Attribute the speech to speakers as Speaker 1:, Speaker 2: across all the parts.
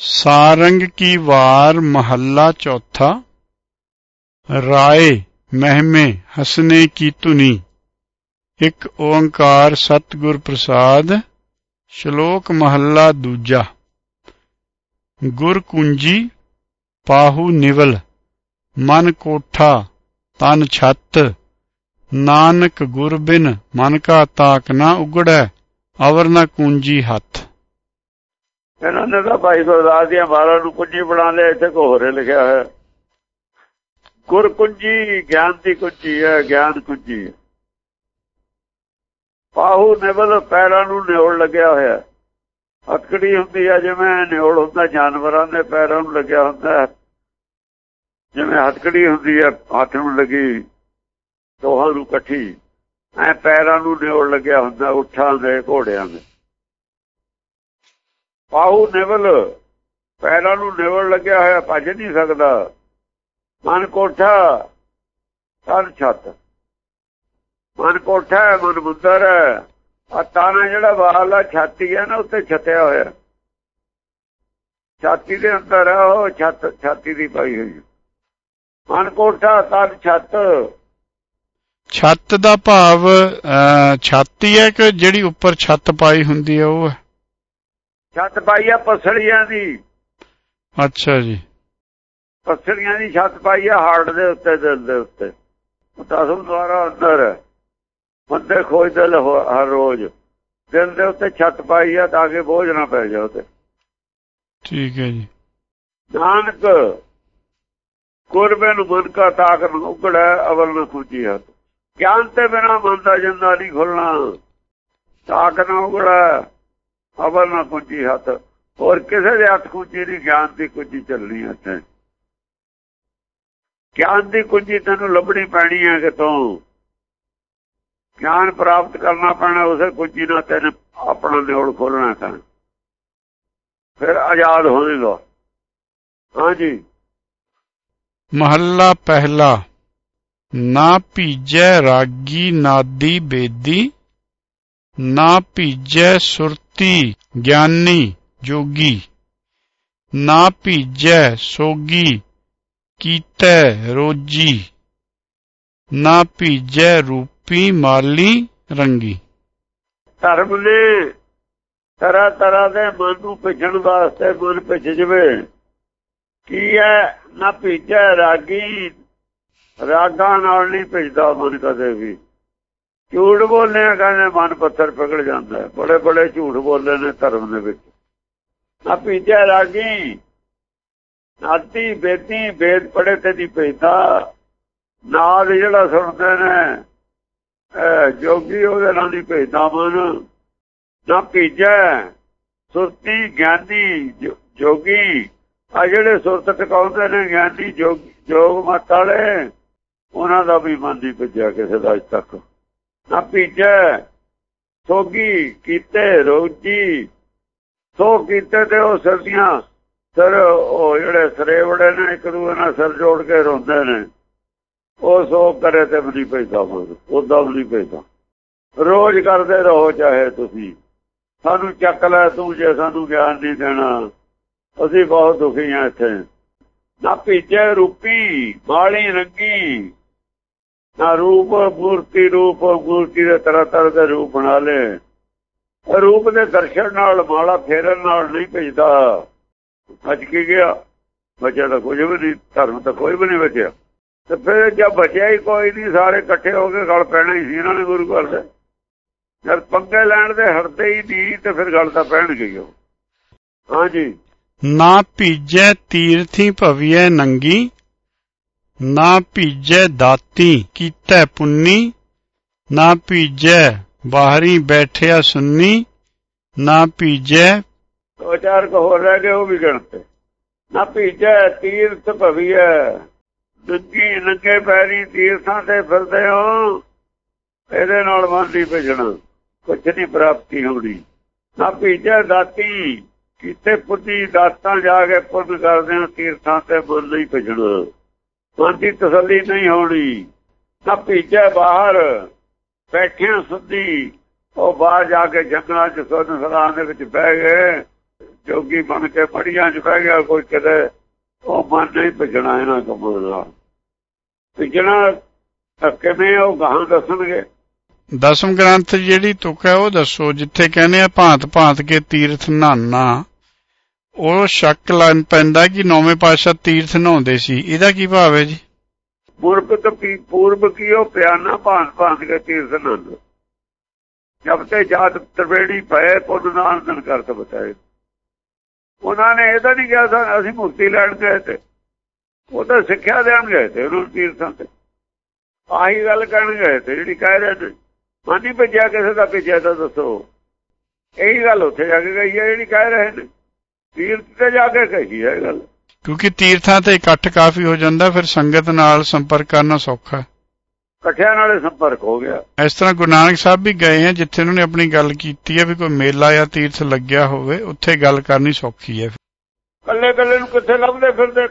Speaker 1: ਸਾਰੰਗ ਕੀ ਵਾਰ ਮਹੱਲਾ ਚੌਥਾ ਰਾਏ ਮਹਿਮੇ ਹਸਨੇ ਕੀ ਧੁਨੀ ਇੱਕ ਓੰਕਾਰ ਸਤਿਗੁਰ ਪ੍ਰਸਾਦ ਸ਼ਲੋਕ ਮਹੱਲਾ ਦੂਜਾ ਗੁਰ ਕੁੰਜੀ ਪਾਹੂ ਨਿਵਲ ਮਨ ਕੋਠਾ ਤਨ ਛੱਤ ਨਾਨਕ ਗੁਰ ਬਿਨ ਮਨ ਕਾ ਤਾਕ ਨਾ ਉਗੜੈ ਅਵਰ ਨ ਕੁੰਜੀ ਹੱਥ
Speaker 2: ਇਹਨਾਂ ਨੇ ਤਾਂ ਭਾਈ ਗੁਰਦਾਸ ਦੀਆਂ ਬਾਰਾਂ ਨੂੰ ਕੁੰਜੀ ਬਣਾ ਲਿਆ, ਇੱਥੇ ਕੋਹਰੇ ਲਿਖਿਆ ਹੋਇਆ। ਗੁਰ ਕੁੰਜੀ, ਗਿਆਨ ਦੀ ਕੁੰਜੀ ਹੈ, ਗਿਆਨ ਕੁੰਜੀ ਪਾਹੂ ਨਿਵਲ ਪੈਰਾਂ ਨੂੰ ਨਿਉੜ ਲੱਗਿਆ ਹੋਇਆ। ਹੱਥਕੜੀ ਹੁੰਦੀ ਹੈ ਜਿਵੇਂ ਨਿਉੜ ਹੁੰਦਾ, ਜਾਨਵਰਾਂ ਦੇ ਪੈਰਾਂ ਨੂੰ ਲੱਗਿਆ ਹੁੰਦਾ ਜਿਵੇਂ ਹੱਥਕੜੀ ਹੁੰਦੀ ਹੈ ਹੱਥ ਨੂੰ ਲੱਗੀ, ਦੋਹਾਂ ਨੂੰ ਇਕੱਠੀ। ਐ ਪੈਰਾਂ ਨੂੰ ਨਿਉੜ ਲੱਗਿਆ ਹੁੰਦਾ, ਉੱਠਾਂ ਦੇ ਘੋੜਿਆਂ ਦੇ। ਪਾਹੂ ਨਿਵਲ। ਪੈਰਾਂ ਨੂੰ ਨਿਵਲ ਲੱਗਿਆ ਹੋਇਆ ਭੱਜ ਨਹੀਂ ਸਕਦਾ। ਮਨ ਕੋਠਾ, ਤਨ ਛੱਤ। ਮਨ ਕੋਠਾ ਮਨ ਮੁੰਦਰ ਆ ਤਾਣਾ ਜਿਹੜਾ ਬਾਹਲਾ ਛਾਤੀ ਹੈ ਨਾ, ਉੱਤੇ ਛੱਤਿਆ ਹੋਇਆ। ਛਾਤੀ ਦੇ ਅੰਦਰ ਉਹ ਛੱਤ, ਛਾਤੀ ਦੀ ਪਾਈ ਹੋਈ। ਮਨ ਕੋਠਾ, ਤਨ ਛੱਤ।
Speaker 1: ਛੱਤ ਦਾ ਭਾਵ ਛਾਤੀ ਹੈ ਕਿ ਜਿਹੜੀ ਉੱਪਰ ਛੱਤ ਪਾਈ ਹੁੰਦੀ ਹੈ, ਉਹ ਹੈ?
Speaker 2: ਛੱਤ ਪਾਈ ਆ ਪਸੜੀਆਂ ਦੀ।
Speaker 1: ਅੱਛਾ ਜੀ।
Speaker 2: ਪਸੜੀਆਂ ਦੀ ਛੱਤ ਪਾਈ ਆ ਹਾਰਟ ਦੇ ਉੱਤੇ ਦਿਲ ਦੇ ਉੱਤੇ। ਤਸਮ ਦੁਆਰਾ ਅੰਦਰ। ਬੰਦੇ ਖੋਜਦੇ ਹਰ ਰੋਜ਼। ਦਿਲ ਦੇ ਉੱਤੇ ਛੱਤ ਪਾਈ ਆ ਤਾਂ ਕਿ ਬੋਝ ਨਾ ਪੈ ਜਾਵੇ ਤੇ
Speaker 1: ਠੀਕ ਹੈ ਜੀ।
Speaker 2: ਨਾਨਕ ਕੁਰਬੇ ਨੂੰ ਮਨ ਕਾ ਤਾਕਤ ਉਗੜਾ ਅਵਲ ਨਾ ਖੁੱਜੀ ਹੱਥ। ਗਿਆਨ ਤੇ ਬਿਨਾ ਮਨ ਦਾ ਜੰਦਾ ਨਹੀਂ ਖੁੱਲਣਾ। ਤਾਕਤ ਨਾ ਉਗੜਾ ਖਬਰ ਨਾ ਕੁੰਜੀ ਹੱਥ। ਹੋਰ ਕਿਸੇ ਦੇ ਹੱਥ ਕੁੰਜੀ ਨਹੀਂ, ਗਿਆਨ ਦੀ ਕੁੰਜੀ ਚੱਲਣੀ ਇੱਥੇ। ਗਿਆਨ ਦੀ ਕੁੰਜੀ ਤੈਨੂੰ ਲੱਭਣੀ ਪੈਣੀ ਹੈ ਕਿਤੋਂ ਗਿਆਨ ਪ੍ਰਾਪਤ ਕਰਨਾ ਪੈਣਾ, ਉਸੇ ਕੁੰਜੀ ਨਾਲ ਤੈਨੂੰ ਆਪਣਾ ਨਿਉੜ ਖੋਲਣਾ ਤਾਂ। ਫਿਰ ਆਜ਼ਾਦ ਹੋਵੇਗਾ ਹਾਂਜੀ।
Speaker 1: ਮਹੱਲਾ ਪਹਿਲਾ। ਨਾ ਭੀਜੈ ਰਾਗੀ ਨਾਦੀ ਬੇਦੀ, ਨਾ ਭੀਜੈ ਸੁਰਤੀ ਗਿਆਨੀ ਜੋਗੀ। ਨਾ ਭੀਜੈ ਸੋਗੀ, ਕੀਤੈ ਰੋਜੀ। ਨਾ ਭੀਜੈ ਰੂਪੀ ਮਾਲੀ ਰੰਗੀ।
Speaker 2: ਧਰਮ ਨੇ ਤਰ੍ਹਾਂ ਤਰ੍ਹਾਂ ਦੇ ਮਨ ਨੂੰ ਭਿੱਜਣ ਵਾਸਤੇ ਮਨ ਭਿੱਜ ਜਵੇ। ਕੀ ਹੈ ਨਾ ਭੀਜੈ ਰਾਗੀ? ਰਾਗਾਂ ਨਾਲ ਨਹੀਂ ਭਿੱਜਦਾ ਮਨ ਕਦੇ ਵੀ। ਝੂਠ ਬੋਲਿਆ ਕਹਿੰਦੇ ਮਨ ਪੱਥਰ ਪਿਘਲ ਜਾਂਦਾ ਬੜੇ ਬੜੇ ਝੂਠ ਬੋਲਦੇ ਨੇ ਧਰਮ ਦੇ ਵਿੱਚ। ਆ ਪੀਜੇ ਰਾਗੀ, ਨਾਤੀ, ਬੇਤੀ ਵੇਦ ਪੜੇ ਤੇ ਦੀ ਪੈਦਾ ਨਾਲ ਜਿਹੜਾ ਸੁਣਦੇ ਨੇ ਜੋਗੀ ਉਹਦੇ ਨਾਲ ਦੀ ਪੈਦਾ ਮਨ। ਨਾ ਪੀਜੇ, ਸੁਰਤੀ, ਗਿਆਨੀ ਜੋਗੀ। ਆ ਜਿਹੜੇ ਸੁਰਤ ਟਿਕਾਉਂਦੇ ਨੇ ਗਿਆਨੀ, ਜੋਗ ਮਤ ਵਾਲੇ, ਉਹਨਾਂ ਦਾ ਵੀ ਮਨ ਦੀ ਭਿੱਜਿਆ ਕਿਸੇ ਦਾ ਅਜ ਤੱਕ। ਨਾ ਭੀਜੈ ਸੋਗੀ ਕੀਤੇ ਰੋਜੀ, ਸੋ ਕੀਤੇ ਤੇ ਉਹ ਸਰਦੀਆਂ ਸਰ ਉਹ ਜਿਹੜੇ ਸਰੇਵੜੇ ਨੇ, ਇੱਕ ਦੂਜੇ ਨਾਲ ਸਿਰ ਜੋੜ ਕੇ ਰੋਂਦੇ ਨੇ। ਉਹ ਸੋ ਕਰੇ ਤੇ ਵੀ ਪੈਦਾ ਉਹਦਾ ਵੀ ਪੈਦਾ ਰੋਜ਼ ਕਰਦੇ ਰਹੋ ਚਾਹੇ ਤੁਸੀਂ। ਸਾਨੂੰ ਚੱਕ ਲੈ ਤੂੰ ਜੇ ਸਾਨੂੰ ਗਿਆਨ ਨਹੀਂ ਦੇਣਾ। ਅਸੀਂ ਬਹੁਤ ਦੁਖੀ ਹਾਂ ਇੱਥੇ। ਨਾ ਭੀਜੇ ਰੂਪੀ ਬਾਲੀ ਰੰਗੀ। ਨਾ ਰੂਪ ਮੂਰਤੀ ਰੂਪ ਮੂਰਤੀ ਦੇ ਤਰ੍ਹਾਂ ਤਰ੍ਹਾਂ ਦੇ ਰੂਪ ਬਣਾ ਲੇ। ਰੂਪ ਦੇ ਦਰਸ਼ਨ ਨਾਲ, ਮਾਲਾ ਫੇਰਨ ਨਾਲ ਨਹੀਂ ਭੇਜਦਾ। ਅੱਜ ਕੀ ਗਿਆ। ਬਚਿਆ ਤਾਂ ਕੁਝ ਵੀ ਨਹੀਂ, ਧਰਮ ਤਾਂ ਕੋਈ ਵੀ ਨਹੀਂ ਬਚਿਆ। ਤੇ ਫਿਰ ਜਦ ਬਚਿਆ ਹੀ ਕੋਈ ਨਹੀਂ, ਸਾਰੇ ਇਕੱਠੇ ਹੋ ਕੇ ਗਲ ਪੈਣਾ ਹੀ ਸੀ ਇਹਨਾਂ ਨੇ ਗੁਰੂ ਘਰ ਦੇ। ਜਦ ਪੰਗੇ ਲੈਣ ਦੇ ਹਰਦੇ ਹੀ ਨਹੀਂ, ਤੇ ਫਿਰ ਗੱਲ ਤਾਂ ਪੈਣ ਗਈ ਉਹ। ਹਾਂਜੀ।
Speaker 1: ਨਾ ਭੀਜੈ, ਤੀਰਥੀ ਭਵੀਐ ਨੰਗੀ। ਨਾ ਭੀਜੈ ਦਾਤੀ ਕੀਤੈ ਪੁੰਨੀ, ਨਾ ਭੀਜੈ ਬਾਹਰੀ ਬੈਠਿਆ ਸੁੰਨੀ, ਨਾ ਭੀਜੈ
Speaker 2: ਦੋ ਚਾਰ ਕੋ ਹੋਰ ਰਹਿ ਗਏ ਉਹ ਵੀ ਗਣਤੇ ਨਾ ਭੀਜੈ ਤੀਰਥ ਭਵੀਐ ਦੁੱਗੀ ਨੰਗੇ ਪੈਰੀ ਤੀਰਥਾਂ ਤੇ ਫਿਰਦੇ ਹੋ, ਇਹਦੇ ਨਾਲ ਮੰਦੀ ਭਜਣਾ, ਕੁਛ ਨਹੀਂ ਪ੍ਰਾਪਤੀ ਹੋਣੀ। ਨਾ ਭੀਜੈ ਦਾਤੀ, ਕੀਤੇ ਪੁੱਤੀ ਦਾਤਾਂ ਜਾ ਕੇ ਪੁੰਨ ਕਰਦੇ ਹੋ, ਤੀਰਥਾਂ ਤੇ ਬੁੱਲ ਨਹੀਂ ਭਜਣਾ। ਮਨ ਦੀ ਤਸੱਲੀ ਨਹੀਂ ਹੋਣੀ। ਨਾ ਭੀਜੇ ਬਾਹਰ। ਬੈਠਿਆਂ ਸੁੱਧੀ ਉਹ ਬਾਹਰ ਜਾ ਕੇ ਜੰਗਲਾਂ 'ਚ ਸੁਣ ਸਰਾਂ ਦੇ ਵਿੱਚ ਬਹਿ ਗਏ। ਜੋਗੀ ਬਣ ਕੇ ਪੜੀਆਂ ਚ ਬਹਿ ਗਿਆ ਕੋਈ ਕਿਤੇ। ਉਹ ਮਨ ਨਹੀਂ ਭਜਣਾ ਇਹਨਾਂ ਕੰਮਾਂ ਨਾਲ ਭਜਣਾ ਤਾਂ ਕਿਵੇਂ ਉਹ ਗਾਹਾਂ ਦੱਸਣਗੇ।
Speaker 1: ਦਸਮ ਗ੍ਰੰਥ ਜਿਹੜੀ ਤੁਕ ਹੈ, ਉਹ ਦੱਸੋ, ਜਿੱਥੇ ਕਹਿੰਦੇ ਆ ਭਾਂਤ ਭਾਂਤ ਕੇ ਤੀਰਥ ਨਾਨਾ ਉਹ ਸ਼ੱਕ ਲੱਗ ਪੈਂਦਾ ਕਿ ਨੌਵੇਂ ਪਾਤਸ਼ਾਹ ਤੀਰਥ ਨਹਾਉਂਦੇ ਸੀ। ਇਹਦਾ ਕੀ ਭਾਵ ਹੈ ਜੀ?
Speaker 2: ਪੂਰਬ ਕੀ ਪੂਰਬ ਕੀ ਉਹ ਪਿਆਨਾ ਭਾਂਤ ਭਾਂਤ ਕੇ ਤੀਰਥ ਨੰਦ ਜਬ ਤੇ ਜਾਤ ਤਰਵੇੜੀ ਪਏ ਪੁੱਤ ਨਾਨਕਨ ਕਰਤ ਬਤਾਏ। ਉਹਨਾਂ ਨੇ ਇਹਦਾ ਨਹੀਂ ਕਿਹਾ ਸਨ ਅਸੀਂ ਮੁਕਤੀ ਲੈਣ ਗਏ ਤੇ। ਉਹ ਤਾਂ ਸਿੱਖਿਆ ਦੇਣ ਗਏ ਤੇ ਉਹਨੂੰ ਤੀਰਥਾਂ ਤੇ। ਆਹੀ ਗੱਲ ਕਰਨ ਗਏ ਤੇ ਜਿਹੜੀ ਕਹਿ ਰਹੇ ਨੇ। ਮਾਨੀ ਭੇਜਿਆ ਕਿਸੇ ਦਾ ਭੇਜਿਆ ਤਾਂ ਦੱਸੋ। ਇਹੀ ਗੱਲ ਉੱਥੇ ਜਾ ਕੇ ਗਈ ਹੈ, ਜਿਹੜੀ ਕਹਿ ਰਹੇ ਨੇ। ਤੀਰਥ ਤੇ ਜਾ ਕੇ ਕਹੀ ਹੈ ਗੱਲ।
Speaker 1: ਕਿਉਂਕਿ ਤੀਰਥਾਂ ਤੇ ਇਕੱਠ ਕਾਫੀ ਹੋ ਜਾਂਦਾ ਫਿਰ ਸੰਗਤ ਨਾਲ ਸੰਪਰਕ ਕਰਨਾ ਸੌਖਾ
Speaker 2: ਇਕੱਠਿਆਂ ਨਾਲੇ ਸੰਪਰਕ ਹੋ ਗਿਆ।
Speaker 1: ਇਸ ਤਰ੍ਹਾਂ ਗੁਰੂ ਨਾਨਕ ਸਾਹਿਬ ਵੀ ਗਏ ਆ ਜਿੱਥੇ ਉਹਨਾਂ ਨੇ ਆਪਣੀ ਗੱਲ ਕੀਤੀ ਹੈ ਵੀ ਕੋਈ ਮੇਲਾ ਜਾਂ ਤੀਰਥ ਲੱਗਿਆ ਹੋਵੇ ਉੱਥੇ ਗੱਲ ਕਰਨੀ ਸੌਖੀ ਹੈ।
Speaker 2: ਕੱਲੇ ਕੱਲੇ ਨੂੰ ਕਿੱਥੇ ਲੱਭਦੇ ਫਿਰਦੇ?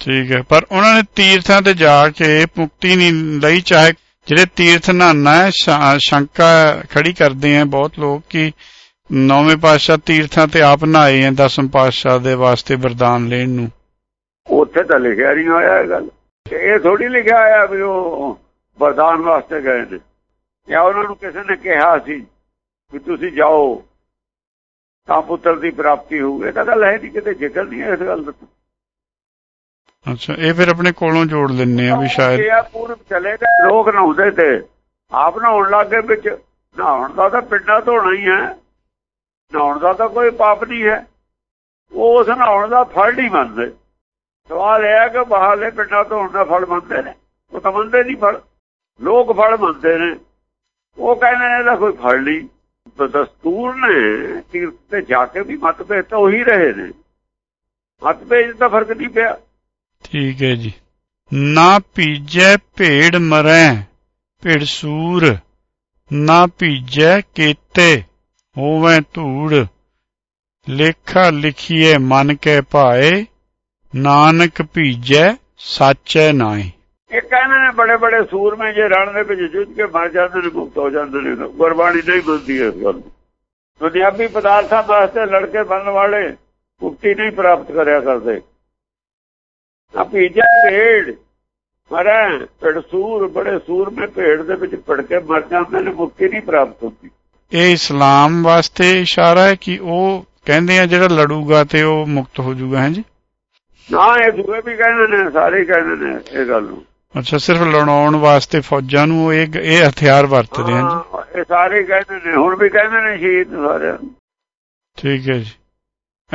Speaker 1: ਠੀਕ ਹੈ ਪਰ ਉਹਨਾਂ ਨੇ ਤੀਰਥਾਂ ਤੇ ਜਾ ਕੇ ਮੁਕਤੀ ਨਹੀਂ ਲਈ ਚਾਹੇ ਜਿਹੜੇ ਤੀਰਥ ਹੈ ਸ਼ਾ- ਸ਼ੰਕਾ ਖੜੀ ਕਰਦੇ ਆ ਬਹੁਤ ਲੋਕ ਕਿ ਨੌਵੇਂ ਪਾਤਸ਼ਾਹ ਤੀਰਥਾਂ ਤੇ ਆਪ ਨਹਾਏ ਆ ਦਸਮ ਪਾਤਸ਼ਾਹ ਦੇ ਵਾਸਤੇ ਵਰਦਾਨ ਲੈਣ ਨੂੰ।
Speaker 2: ਉੱਥੇ ਤਾਂ ਲਿਖਿਆ ਨਹੀਂ ਹੋਇਆ ਇਹ ਗੱਲ। ਇਹ ਥੋੜੀ ਲਿਖਿਆ ਆਇਆ ਵੀ ਉਹ ਵਰਦਾਨ ਵਾਸਤੇ ਗਏ ਨੇ। ਜਾਂ ਉਹਨਾਂ ਨੂੰ ਕਿਸੇ ਨੇ ਕਿਹਾ ਸੀ ਵੀ ਤੁਸੀਂ ਜਾਓ ਤਾਂ ਪੁੱਤਰ ਦੀ ਪ੍ਰਾਪਤੀ ਹੋਊਗੀ। ਇਹ ਤਾਂ ਗੱਲ ਹੈ ਨਹੀਂ ਕਿਤੇ ਜ਼ਿਕਰ ਨਹੀਂ ਇਸ ਗੱਲ ਦਾ।
Speaker 1: ਅੱਛਾ ਇਹ ਫਿਰ ਆਪਣੇ ਕੋਲੋਂ ਜੋੜ ਲੈਣੇ ਆ ਵੀ ਸ਼ਾਇਦ
Speaker 2: ਇਹ ਪੂਰਬ ਚਲੇ ਗਏ ਲੋਕ ਨਹਾਉਂਦੇ ਤੇ। ਆਪ ਨਹਾਉਣ ਲੱਗੇ ਵਿੱਚ। ਨਹਾਉਣ ਦਾ ਤਾਂ ਪਿੰਡਾ ਧੋਣਾ ਹੀ ਹੈ। ਨਹਾਉਣ ਦਾ ਤਾਂ ਕੋਈ ਪਾਪ ਨਹੀਂ ਹੈ। ਉਹ ਉਸ ਨਹਾਉਣ ਦਾ ਫਲ ਨਹੀਂ ਮੰਨਦੇ। ਸਵਾਲ ਇਹ ਹੈ ਕਿ ਬਾਹਰਲੇ ਪਿੰਡਾਂ ਧੋਣ ਦਾ ਫਲ ਮੰਨਦੇ ਨੇ। ਉਹ ਤਾਂ ਮੰਨਦੇ ਨਹੀਂ ਫਲ। ਲੋਕ ਫਲ ਮੰਨਦੇ ਨੇ। ਉਹ ਕਹਿੰਦੇ ਨੇ ਇਹਦਾ ਕੋਈ ਫਲ ਨਹੀਂ। ਤਾਂ ਦਸਤੂਰ ਨੇ ਤੀਰਥ ਤੇ ਜਾ ਕੇ ਵੀ ਮਤਭੇਦ ਤਾਂ ਉਹੀ ਰਹੇ ਨੇ। ਮਤਭੇਦ ਤਾਂ ਫ਼ਰਕ ਨਹੀਂ ਪਿਆ।
Speaker 1: ਠੀਕ ਹੈ ਜੀ। ਨਾ ਭੀਜੈ ਭੇੜ ਮਰੈ ਭੇੜ ਸੂਰ। ਨਾ ਭੀਜੈ ਕੀਤੇ। ਹੋਵੇਂ ਧੂੜ। ਲੇਖਾ ਲਿਖੀਏ ਮਨ ਕੇ ਭਾਏ, ਨਾਨਕ ਭੀਜੈ ਸਾਚੈ ਨਾਏ
Speaker 2: ਇਹ ਕਹਿੰਦੇ ਨੇ ਬੜੇ ਬੜੇ ਸੂਰਮੇ ਜੇ ਰਣ ਦੇ ਵਿੱਚ ਜੁੱਝ ਕੇ ਮਰ ਜਾਂਦੇ ਨੇ ਮੁਕਤ ਹੋ ਜਾਂਦੇ ਨੇ। ਗੁਰਬਾਣੀ ਨਹੀਂ ਮੰਨਦੀ ਇਸ ਗੱਲ ਨੂੰ ਦੁਨਿਆਵੀ ਪਦਾਰਥਾਂ ਵਾਸਤੇ ਲੜਕੇ ਬਣਨ ਵਾਲੇ ਮੁਕਤੀ ਨਹੀਂ ਪ੍ਰਾਪਤ ਕਰਿਆ ਕਰਦੇ। ਆ ਭੀਜਾ ਭੇੜ ਮਰੈ ਭੇੜ ਸੂਰ, ਬੜੇ ਸੂਰਮੇ ਭੇੜ ਦੇ ਵਿੱਚ ਪੜ ਕੇ ਮਰ ਜਾਂਦੇ ਨੇ ਮੁਕਤੀ ਨਹੀਂ ਪ੍ਰਾਪਤ ਹੁੰਦੀ।
Speaker 1: ਇਹ ਇਸਲਾਮ ਵਾਸਤੇ ਇਸ਼ਾਰਾ ਹੈ ਕਿ ਉਹ ਕਹਿੰਦੇ ਆ ਜਿਹੜਾ ਲੜੂਗਾ ਤੇ ਉਹ ਮੁਕਤ ਹੋ ਜਾਊਗਾ ਹੈ ਜੀ?
Speaker 2: ਨਾ ਇਹ ਦੂਏ ਵੀ ਕਹਿੰਦੇ ਨੇ ਸਾਰੇ ਕਹਿੰਦੇ ਨੇ ਇਹ ਗੱਲ ਨੂੰ।
Speaker 1: ਅੱਛਾ ਸਿਰਫ ਲੜਾਉਣ ਵਾਸਤੇ ਫੌਜਾਂ ਨੂੰ ਇਹ ਇਹ ਹਥਿਆਰ ਵਰਤਦੇ ਹਨ ਜੀ?
Speaker 2: ਇਹ ਸਾਰੇ ਕਹਿੰਦੇ ਨੇ ਹੁਣ ਵੀ ਕਹਿੰਦੇ ਨੇ ਸ਼ਹੀਦ ਸਾਰਿਆਂ ਨੂੰ।
Speaker 1: ਠੀਕ ਹੈ ਜੀ।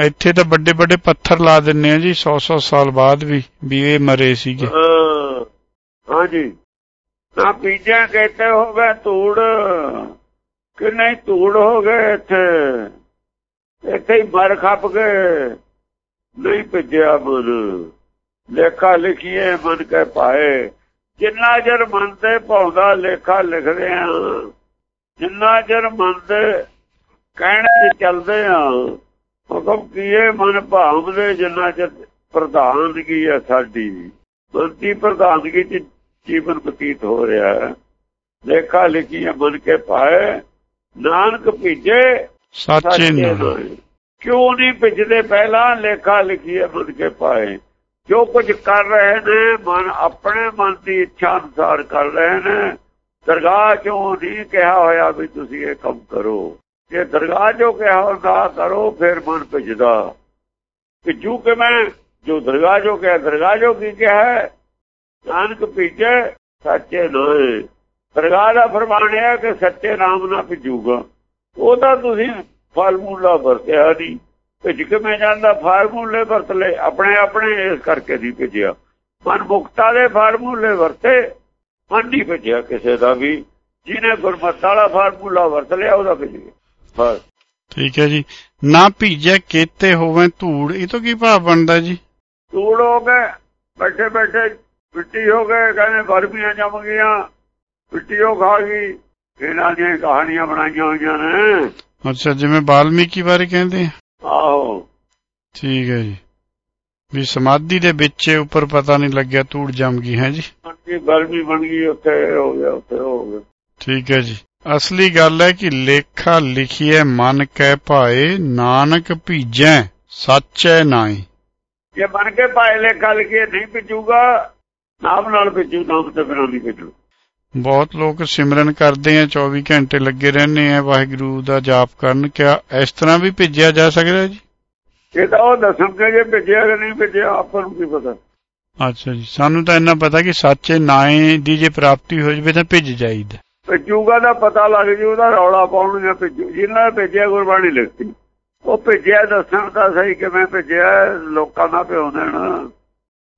Speaker 1: ਇੱਥੇ ਤਾਂ ਵੱਡੇ ਵੱਡੇ ਪੱਥਰ ਲਾ ਦਿੰਨੇ ਆ ਜੀ 100 100 ਸਾਲ ਬਾਅਦ ਵੀ ਵੀ ਇਹ ਮਰੇ ਸੀਗੇ।
Speaker 2: ਹਾਂ ਹਾਂਜੀ ਨਾ ਪੀਜਾ ਕਹਤੇ ਹੋ ਗਏ ਧੂੜ। ਕਿ ਨਹੀਂ ਧੂੜ ਹੋ ਗਏ ਇੱਥੇ? ਇੱਥੇ ਹੀ ਮਰ ਖੱਪ ਗਏ ਨਹੀਂ ਭਿੱਜਿਆ ਮਨ ਲੇਖਾ ਲਿਖੀਏ ਮਨ ਕੇ ਪਾਏ ਜਿੰਨਾ ਚਿਰ ਮਨ ਤੇ ਭਾਉਂਦਾ ਲੇਖਾ ਲਿਖਦੇ ਆ, ਜਿੰਨਾ ਚਿਰ ਮਨ ਤੇ ਕਹਿਣੇ 'ਚ ਚੱਲਦੇ ਆ, ਹੁਕਮ ਕੀਏ ਮਨ ਭਾਵਦੇ ਜਿੰਨਾ ਚਿਰ ਪ੍ਰਧਾਨਗੀ ਹੈ ਸਾਡੀ। ਬੰਦੀ ਪ੍ਰਧਾਨਗੀ ਚ ਜੀਵਨ ਬਤੀਤ ਹੋ ਰਿਹਾ। ਲੇਖਾ ਲਿਖੀਏ ਮਨ ਕੇ ਪਾਏ ਨਾਨਕ ਭੀਜੇ
Speaker 1: ਸੱਚੇ ਨਾਮ।
Speaker 2: ਕਿਉਂ ਨਹੀਂ ਭਿਜਦੇ? ਪਹਿਲਾਂ ਲੇਖਾ ਲਿਖੀ ਹੈ ਮਨ ਕੇ ਪਾਏ। ਜੋ ਕੁਝ ਕਰ ਰਹੇ ਨੇ ਮਨ ਆਪਣੇ ਮਨ ਦੀ ਇੱਛਾ ਅਨੁਸਾਰ ਕਰ ਰਹੇ ਨੇ। ਦਰਗਾਹ ਚੋਂ ਨਹੀਂ ਕਿਹਾ ਹੋਇਆ ਵੀ ਤੁਸੀਂ ਇਹ ਕੰਮ ਕਰੋ। ਜੇ ਦਰਗਾਹ ਚੋਂ ਕਿਹਾ ਹੁੰਦਾ ਕਰੋ ਫਿਰ ਮਨ ਭਿਜਦਾ। ਭਿਜੂ ਕਿ ਮੈਂ ਜੋ ਦਰਗਾਹ ਚੋਂ ਕਿਹਾ ਦਰਗਾਹ ਚੋਂ ਕੀ ਕਿਹਾ? ਨਾਨਕ ਭੀਜੇ ਸੱਚੇ ਨਾਮ ਦਰਗਾਹ ਦਾ ਫਰਮਾਨ ਹੈ ਕਿ ਸੱਚੇ ਨਾਮ ਨਾਲ ਭਿਜੂਗਾ। ਉਹ ਤਾਂ ਤੁਸੀਂ ਫਾਰਮੂਲਾ ਵਰਤਿਆ ਨਹੀਂ। ਭਿੱਜ ਕੇ ਮੈਂ ਜਾਂਦਾ ਫਾਰਮੂਲੇ ਵਰਤ ਲਏ ਆਪਣੇ ਆਪਣੇ ਇਸ ਕਰਕੇ ਨਹੀਂ ਭੇਜਿਆ। ਮਨ ਮੁਕਤਾ ਦੇ ਫਾਰਮੂਲੇ ਵਰਤੇ ਮਨ ਨਹੀਂ ਭੇਜਿਆ ਕਿਸੇ ਦਾ ਵੀ। ਜਿਹਨੇ ਗੁਰਮਤਿ ਵਾਲਾ ਫਾਰਮੂਲਾ ਵਰਤ ਲਿਆ ਉਹਦਾ ਭੇਜ ਗਿਆ। ਬਸ।
Speaker 1: ਠੀਕ ਹੈ ਜੀ। ਨਾ ਭੀਜੈ ਕੀਤੇ ਹੋਵੇਂ ਧੂੜ ਇਹ ਤੋਂ ਕੀ ਭਾਵ ਬਣਦਾ ਜੀ?
Speaker 2: ਧੂੜ ਹੋ ਗਏ ਬੈਠੇ ਬੈਠੇ ਮਿੱਟੀ ਹੋ ਗਏ ਕਹਿੰਦੇ ਬਰਫੀਆਂ ਜੰਮ ਗਈਆਂ। ਮਿੱਟੀ ਉਹ ਖਾ ਗਈ ਇਹਨਾਂ ਦੀਆਂ ਹੀ ਕਹਾਣੀਆਂ ਬਣਾਈਆਂ ਹੋਈਆਂ ਨੇ।
Speaker 1: ਅੱਛਾ ਜਿਵੇਂ ਬਾਲਮੀਕੀ ਬਾਰੇ ਕਹਿੰਦੇ
Speaker 2: ਆਹੋ।
Speaker 1: ਠੀਕ ਹੈ ਜੀ। ਵੀ ਸਮਾਧੀ ਦੇ ਵਿੱਚ ਇਹ ਉੱਪਰ ਪਤਾ ਨਹੀਂ ਲੱਗਿਆ ਧੂੜ ਜੰਮ ਗਈ ਹੈ ਜੀ?
Speaker 2: ਕਿ ਗਰਮੀ ਬਣ ਗਈ ਉੱਥੇ ਇਹ ਹੋ ਗਿਆ ਉੱਥੇ ਹੋ ਗਿਆ।
Speaker 1: ਠੀਕ ਹੈ ਜੀ। ਅਸਲੀ ਗੱਲ ਹੈ ਕਿ ਲੇਖਾ ਲਿਖੀਏ ਮਨ ਕੈ ਭਾਏ ਨਾਨਕ ਭੀਜੈ ਸੱਚੈ ਨਾਹੀ।
Speaker 2: ਜੇ ਬਣ ਕੇ ਪਾਏ ਲੇਖਾ ਲਿਖੇ ਨਹੀਂ ਭਿੱਜੂਗਾ ਨਾਮ ਨਾਲ ਭਿੱਜੂ ਨਾਮ ਤੇ ਬਿਨਾਂ ਨਹੀਂ ਭਿੱਜੂ।
Speaker 1: ਬਹੁਤ ਲੋਕ ਸਿਮਰਨ ਕਰਦੇ ਆ 24 ਘੰਟੇ ਲੱਗੇ ਰਹਿੰਦੇ ਆ ਵਾਹਿਗੁਰੂ ਦਾ ਜਾਪ ਕਰਨ ਕਿਆ ਇਸ ਤਰ੍ਹਾਂ ਵੀ ਭੇਜਿਆ ਜਾ ਸਕਦਾ ਜੀ?
Speaker 2: ਇਹ ਤਾਂ ਉਹ ਦੱਸਣਗੇ ਜੇ ਭਿੱਜਿਆ ਕਿ ਨਹੀਂ ਭਿੱਜਿਆ ਆਪਾਂ ਨੂੰ ਕੀ ਪਤਾ?
Speaker 1: ਅੱਛਾ ਜੀ ਸਾਨੂੰ ਤਾਂ ਇੰਨਾ ਪਤਾ ਕਿ ਸੱਚੇ ਨਾਏ ਦੀ ਜੇ ਪ੍ਰਾਪਤੀ ਹੋ ਜਵੇ ਤਾਂ ਭਿੱਜ ਜਾਈਦਾ।
Speaker 2: ਭਿੱਜੂਗਾ ਦਾ ਪਤਾ ਲੱਗ ਜੂ ਉਹਦਾ ਰੌਲਾ ਪਾਉਣਗੇ ਭਿੱਜੂ। ਜਿਨ੍ਹਾਂ ਨੇ ਭੇਜਿਆ ਗੁਰਬਾਣੀ ਲਿਖਤੀ। ਉਹ ਭੇਜਿਆ ਦੱਸਣ ਤਾਂ ਸਹੀ ਕਿਵੇਂ ਭੇਜਿਆ ਲੋਕਾਂ ਦਾ ਭਿਉ ਦੇਣ।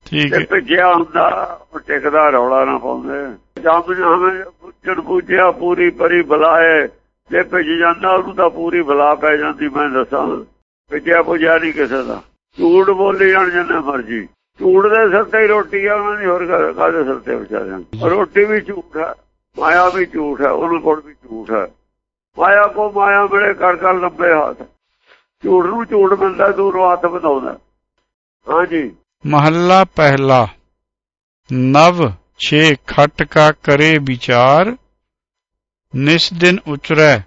Speaker 1: ਠੀਕ ਹੈ।
Speaker 2: ਭੇਜਿਆ ਹੁੰਦਾ ਉਹ ਟਿਕਦਾ ਰੌਲਾ ਨਾ ਪਾਉਂਦੇ। ਜਦ ਹਮੇ ਪੁੱਛਣ ਪੁੱਛਿਆ ਪੂਰੀ ਪਰੀ ਬੁਲਾਏ ਜੇ ਭੇਜ ਜਾਂਦਾ, ਉਹਨੂੰ ਤਾਂ ਪੂਰੀ ਬੁਲਾ ਪੈ ਜਾਂਦੀ, ਮੈਂ ਦੱਸਾਂ। ਭੇਜਿਆ ਪੁੱਜਿਆ ਨਹੀਂ ਕਿਸੇ ਦਾ। ਝੂਠ ਬੋਲੀ ਜਾਣ ਜਿੰਨਾ ਮਰਜ਼ੀ। ਝੂਠ ਦੇ ਸਿਰ ਤੇ ਰੋਟੀ ਆ, ਉਹਨਾਂ ਦੀ ਹੋਰ ਕਾ- ਸਿਰ ਤੇ ਵਿਚਾਰਿਆਂ ਰੋਟੀ ਵੀ ਝੂਠ ਹੈ, ਮਾਇਆ ਵੀ ਝੂਠ ਹੈ, ਉਹਨਾਂ ਕੋਲ ਵੀ ਝੂਠ ਹੈ। ਮਾਇਆ ਕੋ ਮਾਇਆ ਮਿਲੇ ਕਰ ਕਰ ਲੰਬੇ ਹੱਥ। ਝੂਠ ਨੂੰ ਝੂਠ ਮਿਲਦਾ ਦੂਰੋਂ ਹੱਥ ਵਧਾਉਂਦਾ। ਹਾਂਜੀ।
Speaker 1: ਮਹੱਲਾ ਪਹਿਲਾ। ਨਵ ਛੇ ਖਟ ਕਾ ਕਰੇ ਵਿਚਾਰ ਨਿਸ ਦਿਨ ਉਚਰੈ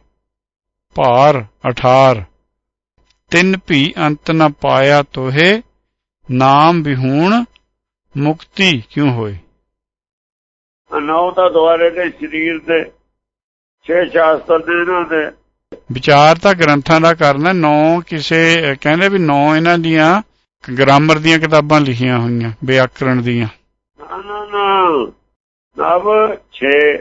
Speaker 1: ਭਾਰ ਅਠਾਰ। ਤਿੰਨ ਭੀ ਅੰਤ ਨ ਪਾਇਆ ਤੋਹੇ ਨਾਮ ਵਿਹੂਣ ਮੁਕਤੀ ਕਿਉ ਹੋਏ?
Speaker 2: ਨੌ ਤਾਂ ਦੁਆਰੇ ਦੇ ਸਰੀਰ ਦੇ ਛੇ ਸ਼ਾਸਤਰ ਦੇ ਇਹਨਾਂ ਦੇ।
Speaker 1: ਵਿਚਾਰ ਤਾਂ ਗ੍ਰੰਥਾਂ ਦਾ ਕਰਨਾ ਨੌ ਕਿਸੇ ਕਹਿੰਦੇ ਵੀ ਨੌ ਇਹਨਾਂ ਦੀਆਂ ਗ੍ਰਾਮਰ ਦੀਆਂ ਕਿਤਾਬਾਂ ਲਿਖੀਆਂ ਹੋਈਆਂ ਵਿਆਕਰਣ ਦੀਆਂ।
Speaker 2: ਨਾ ਨਾ ਨਾ ਨਵ ਛੇ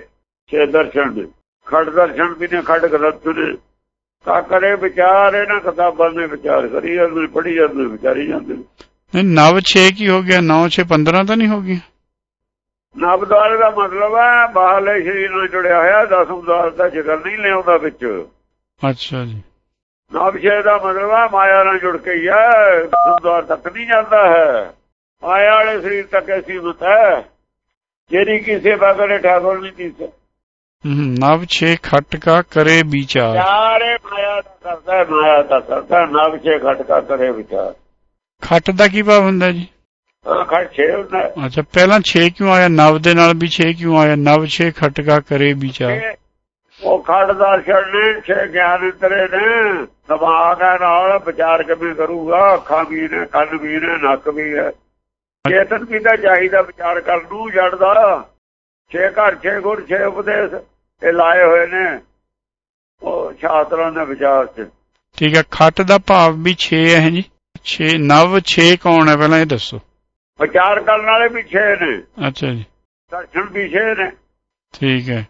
Speaker 2: ਛੇ ਦਰਸ਼ਨ ਖੜ ਦਰਸ਼ਨ ਵੀ ਨੇ ਖੜ ਗ੍ਰੰਥ ਨੇ। ਕਾ ਕਰੇ ਵਿਚਾਰ ਇਹਨਾਂ ਕਿਤਾਬਾਂ ਨੇ ਵਿਚਾਰ ਕਰੀ ਜਾਂਦੇ ਪੜ੍ਹੀ ਜਾਂਦੇ ਵਿਚਾਰੀ ਜਾਂਦੇ।
Speaker 1: ਨਹੀਂ ਨਵ 6 ਕੀ ਹੋ ਗਿਆ? 9 6 15 ਤਾਂ ਨਹੀਂ ਹੋ ਗਿਆ
Speaker 2: ਨਵ ਦੁਆਰੇ ਦਾ ਮਤਲਬ ਹੈ ਬਾਹਰਲੇ ਸਰੀਰ ਨਾਲ ਜੁੜਿਆ ਹੋਇਆ ਦਸਮ ਦੁਆਰ ਦਾ ਜ਼ਿਕਰ ਨਹੀਂ ਲਿਆਉਂਦਾ ਵਿੱਚ।
Speaker 1: ਅੱਛਾ ਜੀ।
Speaker 2: ਨਵ ਛੇ ਦਾ ਮਤਲਬ ਹੈ ਮਾਇਆ ਨਾਲ ਜੁੜ ਕੇ ਹੀ ਹੈ ਦਸਮ ਦੁਆਰ ਤੱਕ ਨਹੀਂ ਜਾਂਦਾ ਹੈ। ਮਾਇਆ ਵਾਲੇ ਸਰੀਰ ਤੱਕ ਐਸੀ ਹੈ ਜਿਹੜੀ ਕੀ ਸੇਵਾ ਕਰੇ ਠਾਕੁਰ ਨਹੀਂ ਦੀ
Speaker 1: ਹਮ, ਨਵ 6 ਖਟ ਕਾ ਕਰੇ ਵਿਚਾਰ।
Speaker 2: ਚਾਰੇ ਮਾਇਆ ਦਾ ਕਰਦਾ ਹੈ, ਮਾਇਆ ਦਾ ਕਰਦਾ ਨਵ ਛੇ ਘਟਕਾ ਕਰੇ ਵਿਚਾਰ।
Speaker 1: ਖਟ ਦਾ ਕੀ ਭਾਵ ਹੁੰਦਾ ਜੀ?
Speaker 2: ਖਟ ਛੇ ਹੁੰਦਾ ਹੈ।
Speaker 1: ਅੱਛਾ ਪਹਿਲਾਂ 6 ਕਿਉਂ ਆਇਆ? ਨਵ ਦੇ ਨਾਲ ਵੀ 6 ਕਿਉਂ ਆਇਆ? ਨਵ 6 ਖਟ ਕਾ ਕਰੇ ਵਿਚਾਰ।
Speaker 2: ਉਹ ਖੜ ਦਰਸ਼ਨ ਨੇ ਛੇ ਗਿਆਨ ਤੇਰੇ ਨੇ। ਦਿਮਾਗ ਹੈ ਨਾਲ ਵਿਚਾਰ ਕਿਵੇਂ ਕਰੂਗਾ? ਅੱਖਾਂ ਵੀ ਨੇ ਕੰਨ ਵੀ ਨੇ ਨੱਕ ਵੀ ਹੈ। ਚੇਤਨ ਵੀ ਤਾਂ ਚਾਹੀਦਾ ਵਿਚਾਰ ਕਰਨ ਨੂੰ ਜੜਦਾ। ਛੇ ਘਰ ਛੇ ਗੁਰ ਛੇ ਉਪਦੇਸ਼ ਇਹ ਲਾਏ ਹੋਏ ਨੇ। ਉਹ ਸ਼ਾਸਤਰਾਂ ਦੇ ਵਿਚਾਰ ਚ।
Speaker 1: ਠੀਕ ਹੈ ਖਟ ਦਾ ਭਾਵ ਵੀ 6 ਹੈ ਜੀ। 6 ਨਵ 6 ਕੌਣ ਹੈ? ਪਹਿਲਾਂ ਇਹ ਦੱਸੋ।
Speaker 2: ਵਿਚਾਰ ਕਰਨ ਵਾਲੇ ਵੀ ਛੇ ਨੇ।
Speaker 1: ਅੱਛਾ ਜੀ।
Speaker 2: ਦਰਸ਼ਨ ਵੀ ਛੇ ਨੇ।
Speaker 1: ਠੀਕ ਹੈ।